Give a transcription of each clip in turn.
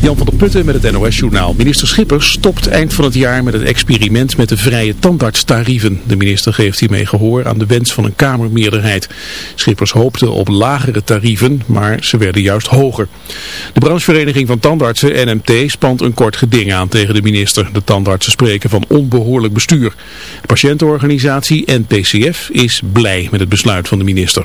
Jan van der Putten met het NOS-journaal. Minister Schippers stopt eind van het jaar met het experiment met de vrije tandartstarieven. De minister geeft hiermee gehoor aan de wens van een Kamermeerderheid. Schippers hoopte op lagere tarieven, maar ze werden juist hoger. De branchevereniging van tandartsen, NMT, spant een kort geding aan tegen de minister. De tandartsen spreken van onbehoorlijk bestuur. De patiëntenorganisatie NPCF is blij met het besluit van de minister.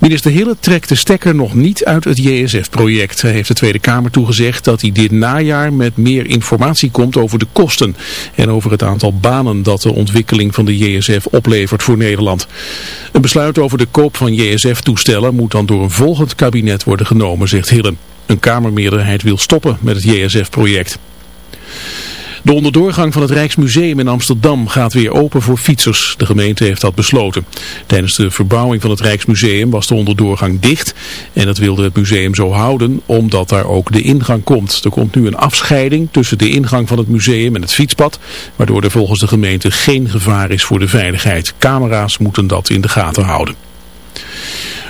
Minister Hille trekt de stekker nog niet uit het JSF-project. Hij heeft de Tweede Kamer toegezegd dat hij dit najaar met meer informatie komt over de kosten en over het aantal banen dat de ontwikkeling van de JSF oplevert voor Nederland. Een besluit over de koop van JSF-toestellen moet dan door een volgend kabinet worden genomen, zegt Hille. Een Kamermeerderheid wil stoppen met het JSF-project. De onderdoorgang van het Rijksmuseum in Amsterdam gaat weer open voor fietsers. De gemeente heeft dat besloten. Tijdens de verbouwing van het Rijksmuseum was de onderdoorgang dicht. En dat wilde het museum zo houden omdat daar ook de ingang komt. Er komt nu een afscheiding tussen de ingang van het museum en het fietspad. Waardoor er volgens de gemeente geen gevaar is voor de veiligheid. Camera's moeten dat in de gaten houden.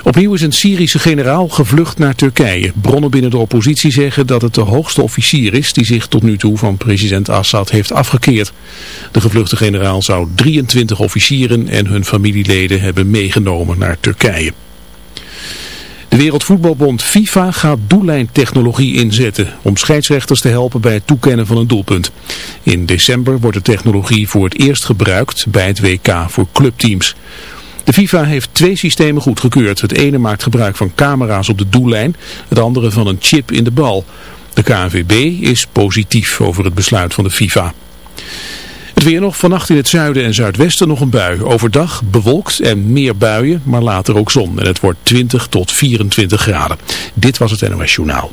Opnieuw is een Syrische generaal gevlucht naar Turkije. Bronnen binnen de oppositie zeggen dat het de hoogste officier is die zich tot nu toe van president Assad heeft afgekeerd. De gevluchte generaal zou 23 officieren en hun familieleden hebben meegenomen naar Turkije. De Wereldvoetbalbond FIFA gaat doellijntechnologie inzetten om scheidsrechters te helpen bij het toekennen van een doelpunt. In december wordt de technologie voor het eerst gebruikt bij het WK voor clubteams. De FIFA heeft twee systemen goedgekeurd. Het ene maakt gebruik van camera's op de doellijn, het andere van een chip in de bal. De KNVB is positief over het besluit van de FIFA. Het weer nog, vannacht in het zuiden en zuidwesten nog een bui. Overdag bewolkt en meer buien, maar later ook zon. En het wordt 20 tot 24 graden. Dit was het NOS Journaal.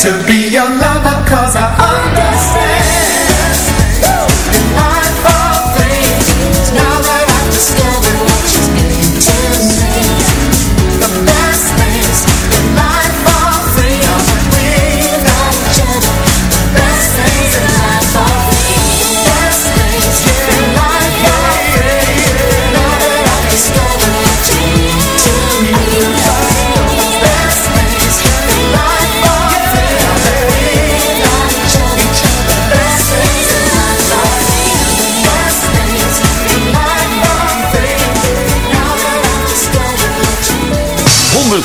to be your lover cause I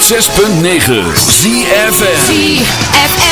106.9 ZFM ZFM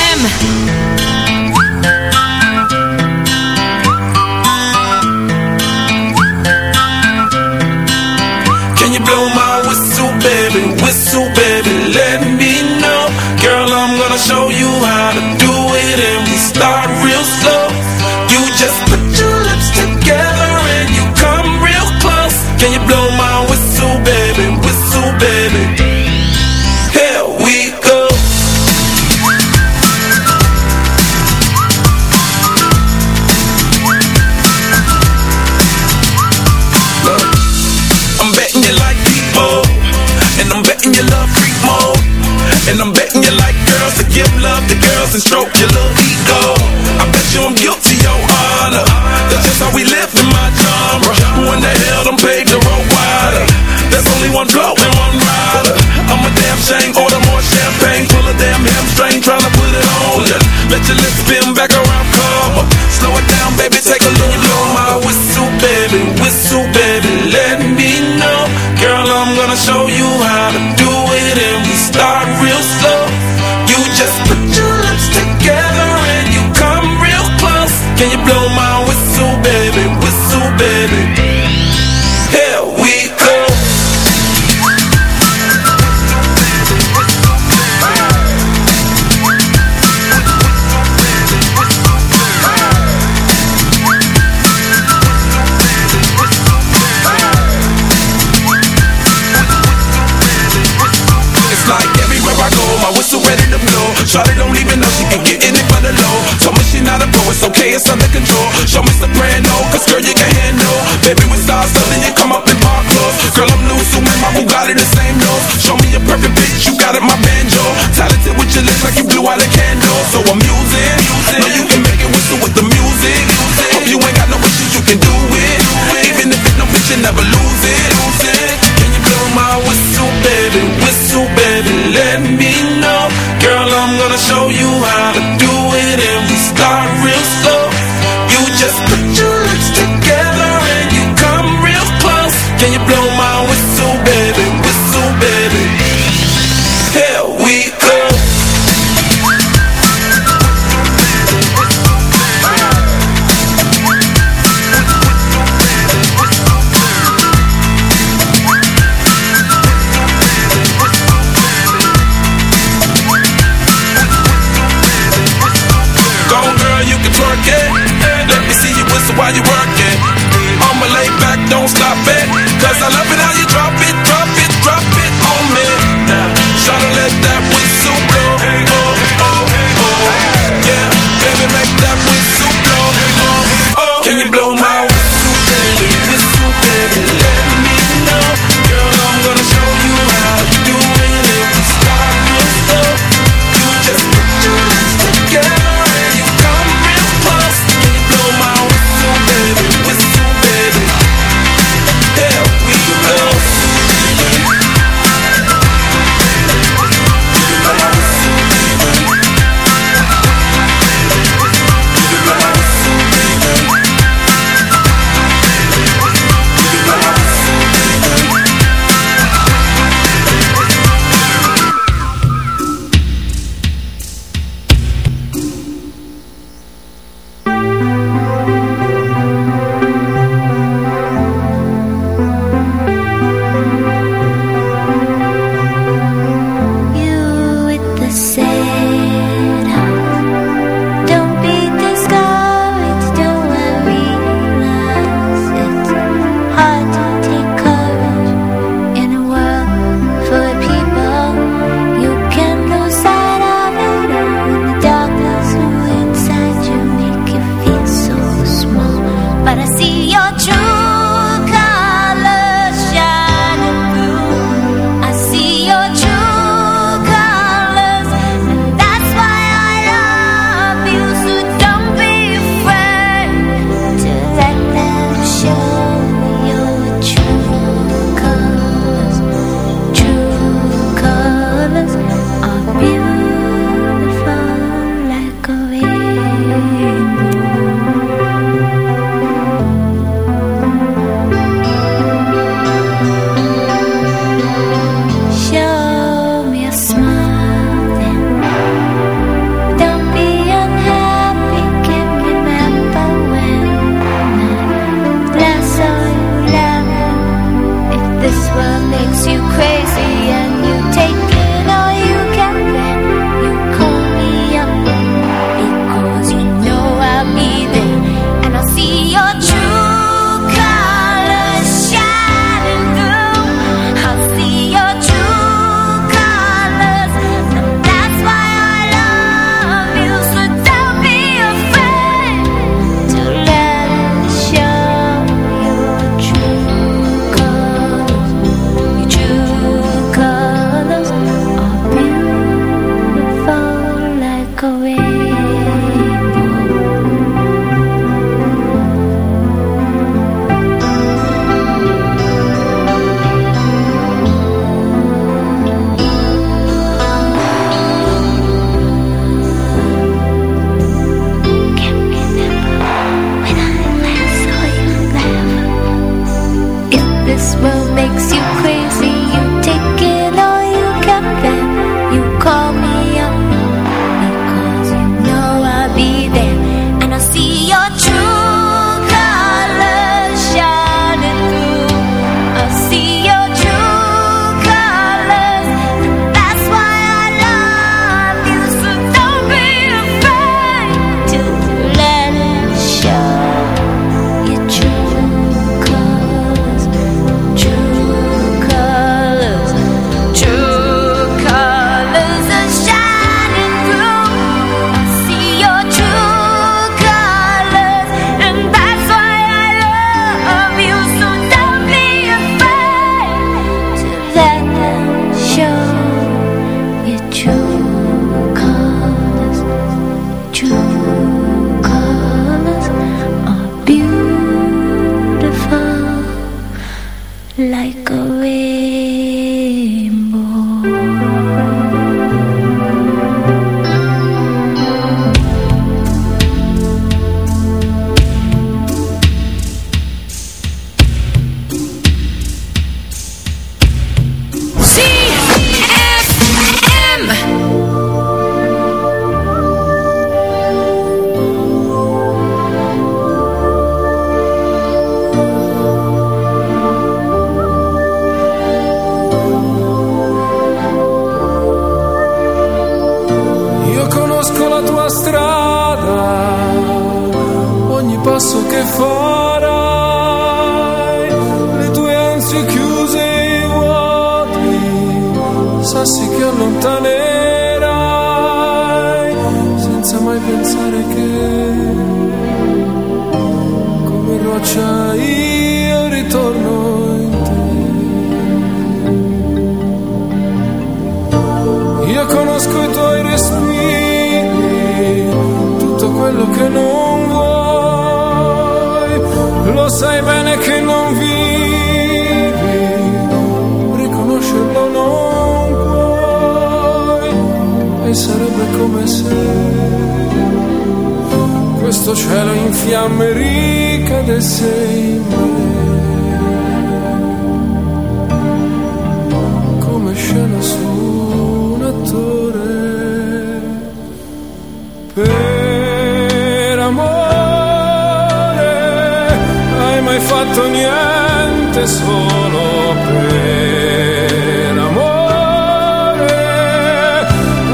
solo per amore.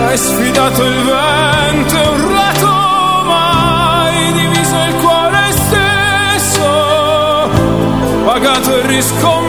Hai sfidato il vento e un rato, ma diviso il cuore stesso, pagato il riscontro.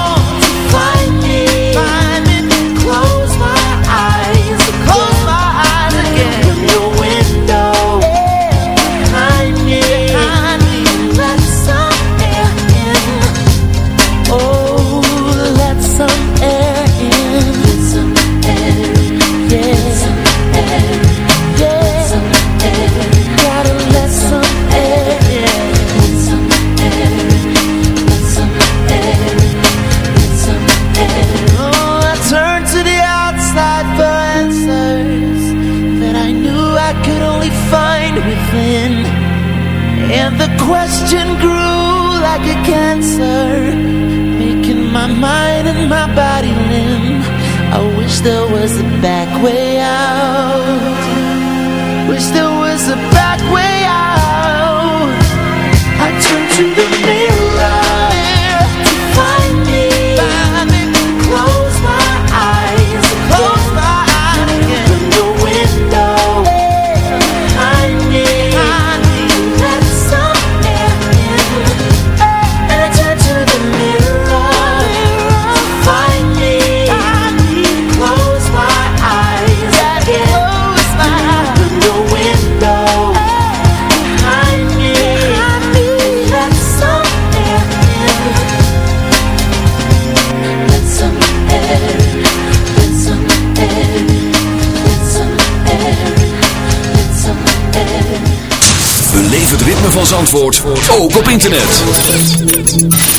internet.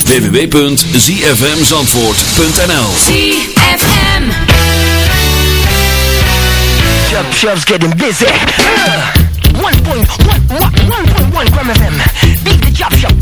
www.zfmzandvoort.nl ZFM Chub Chub's getting busy. Uh, 1.1 1.1 gram of them. Beat the Chub Chub.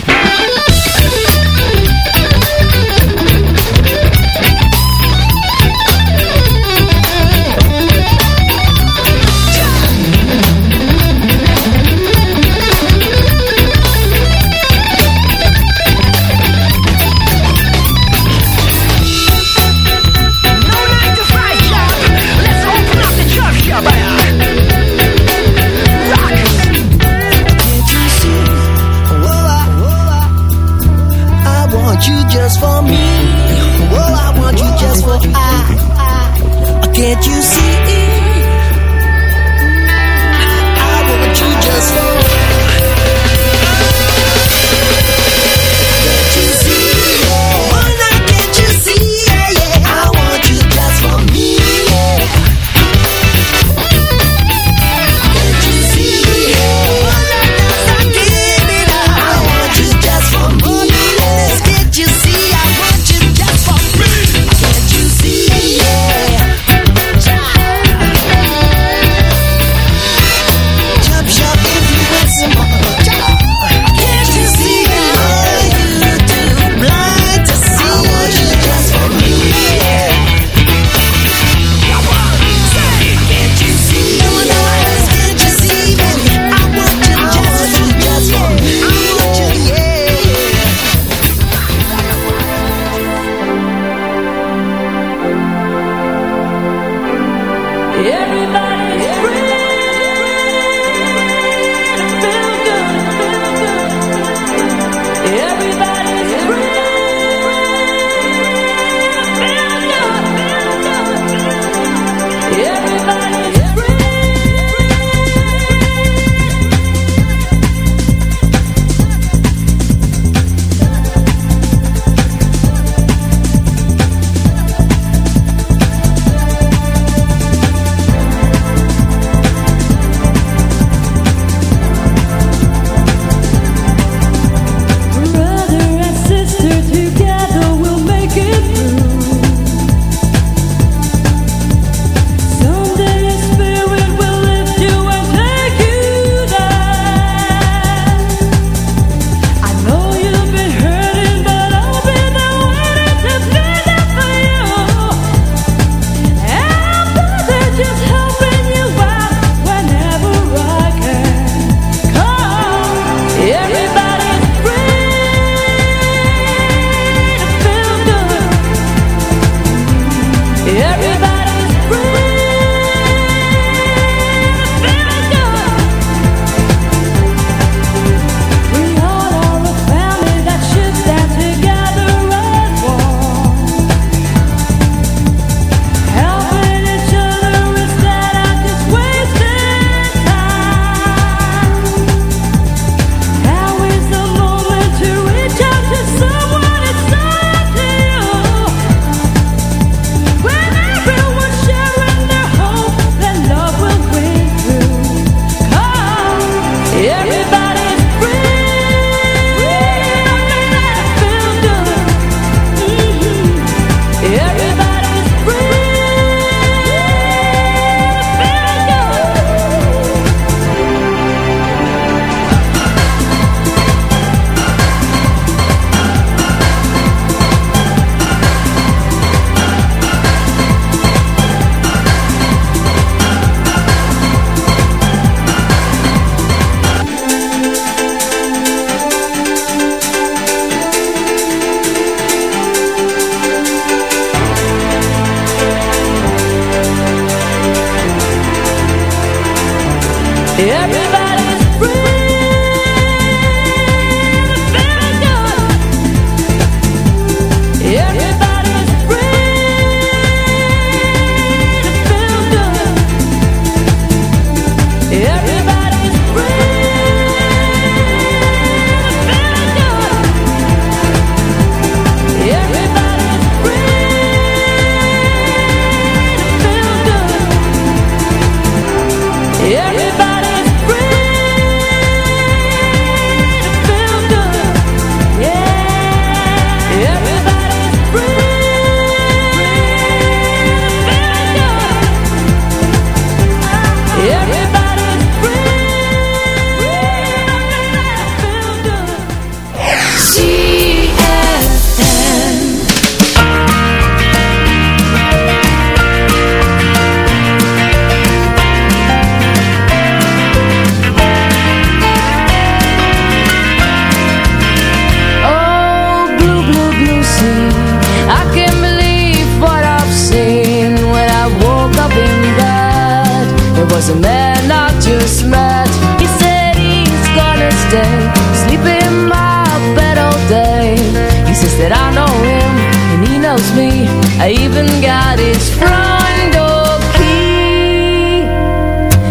me. I even got his front door key.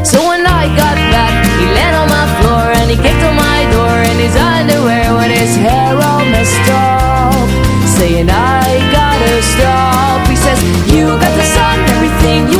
So when I got back He laid on my floor And he kicked on my door In his underwear With his hair all messed up Saying I gotta stop. He says You got the sun Everything you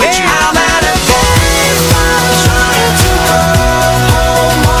you. I'm at a trying to go home.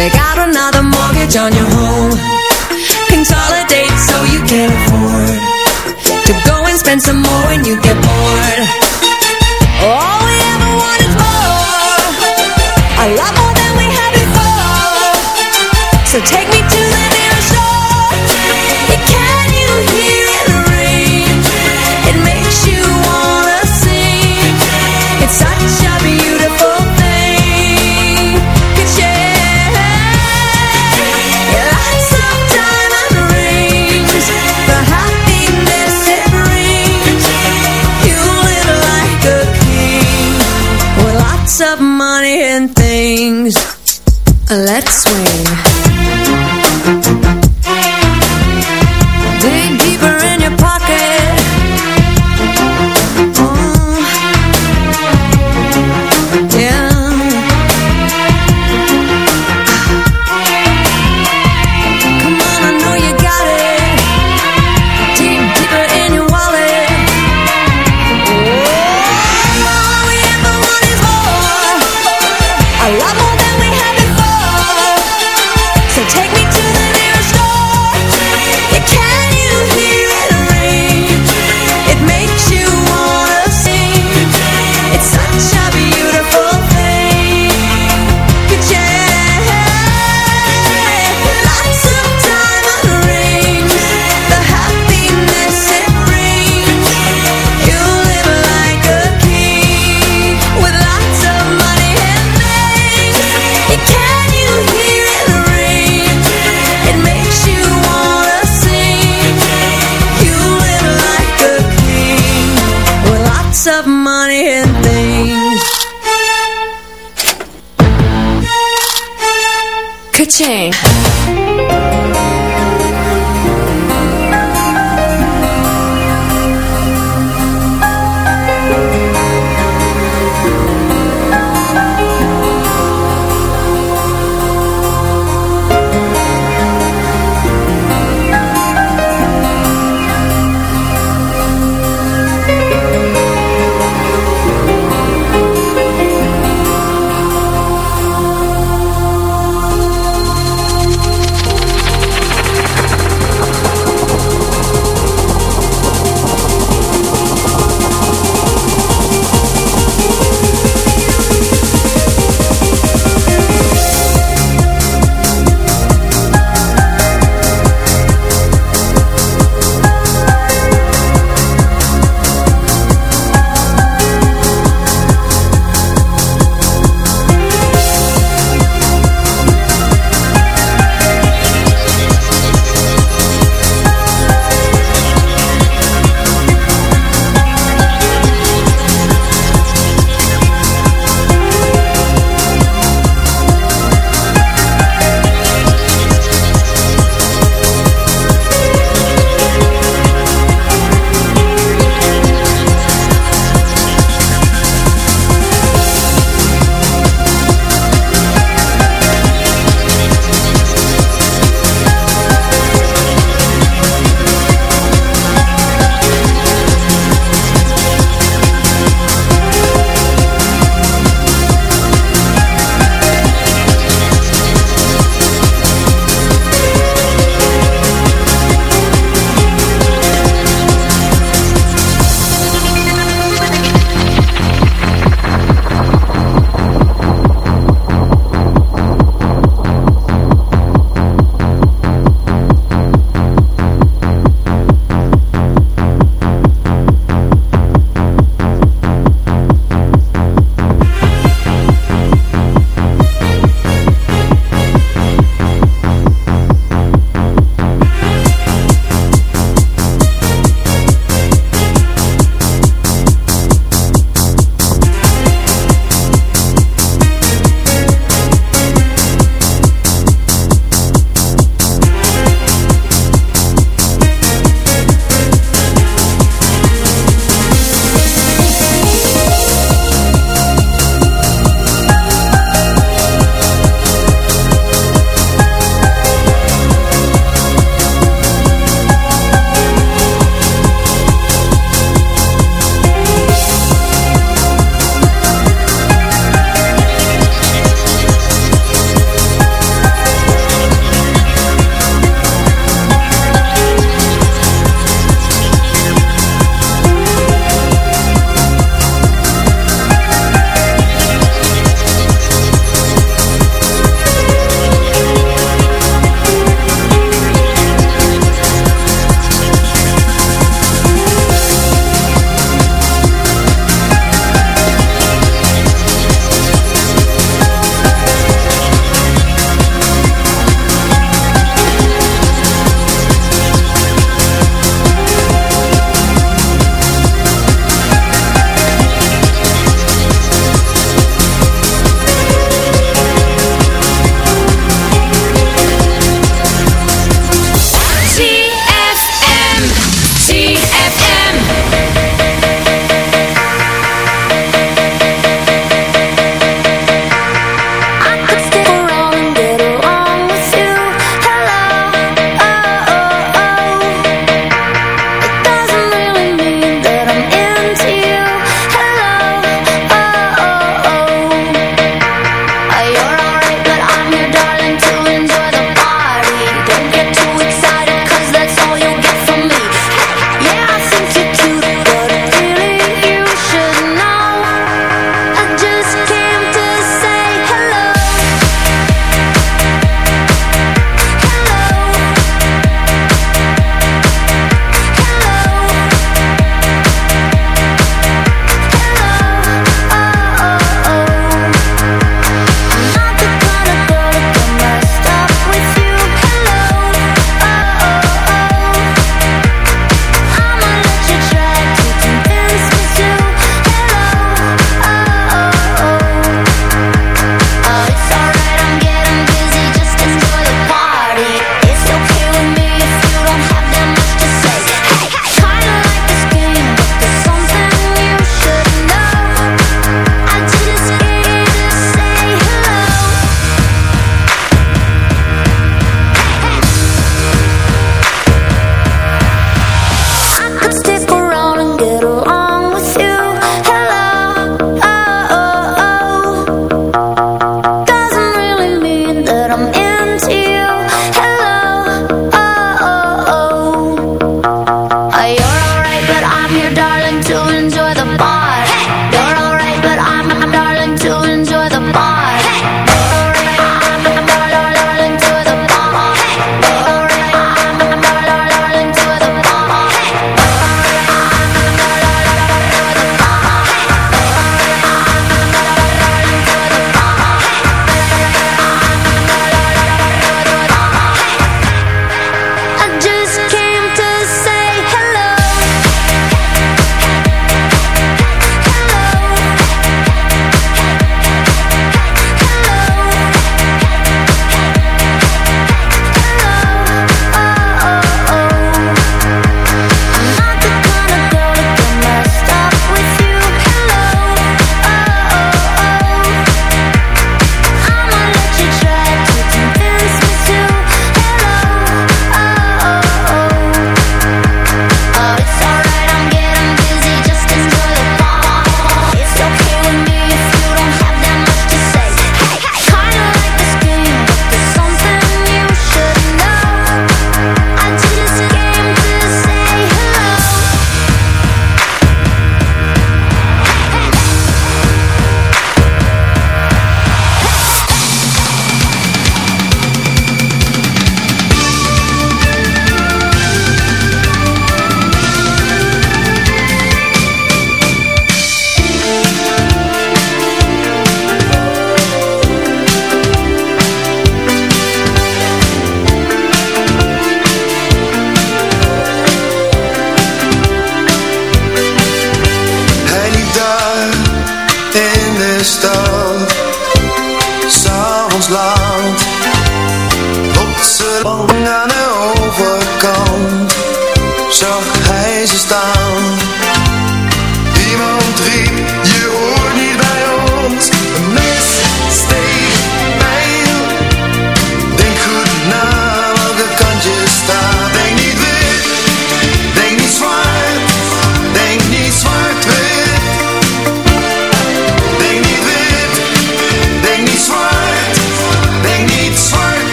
Take out another mortgage on your home. Consolidate so you can afford to go and spend some more when you get bored.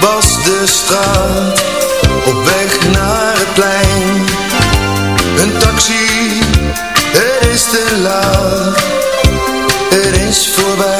was de straat. Op weg naar het plein. Een taxi, het is te laat. Er is voorbij.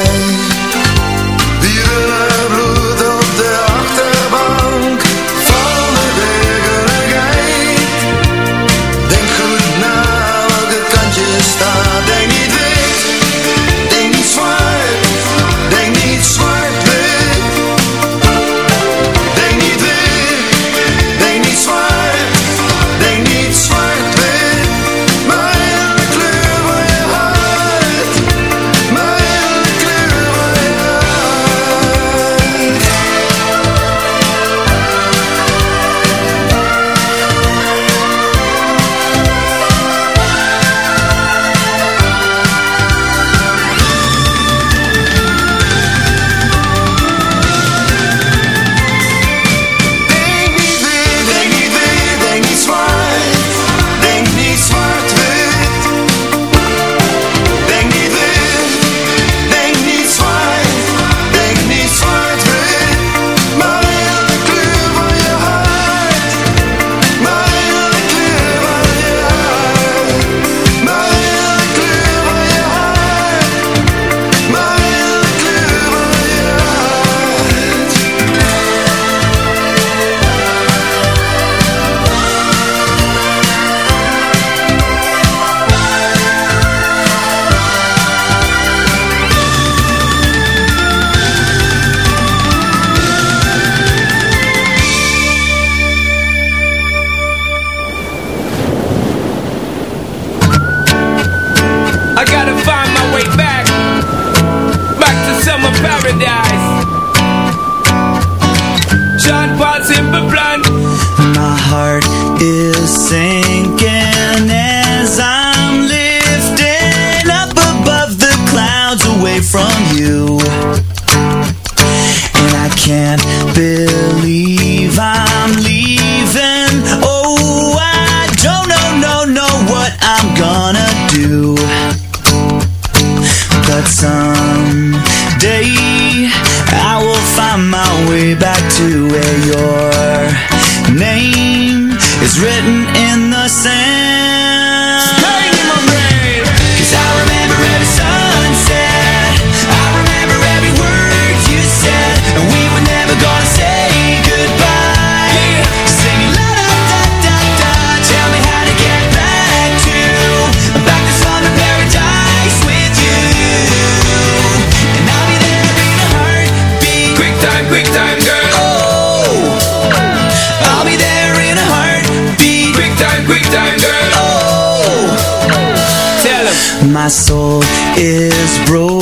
paradise. John My heart is sinking. my soul is broken.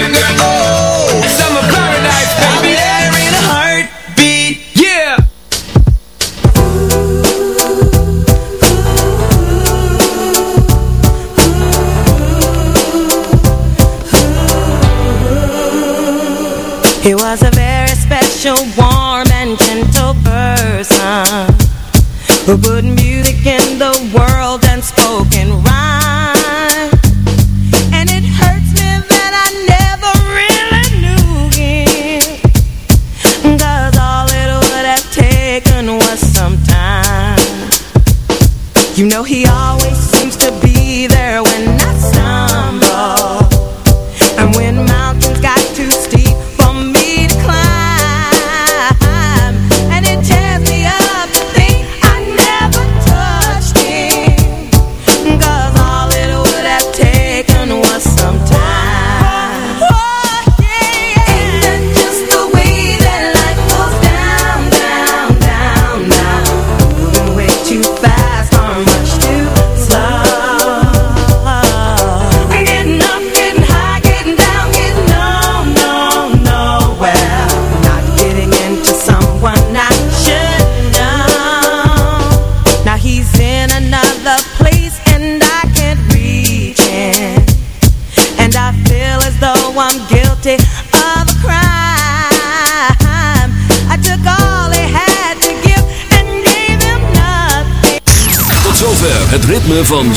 Vengan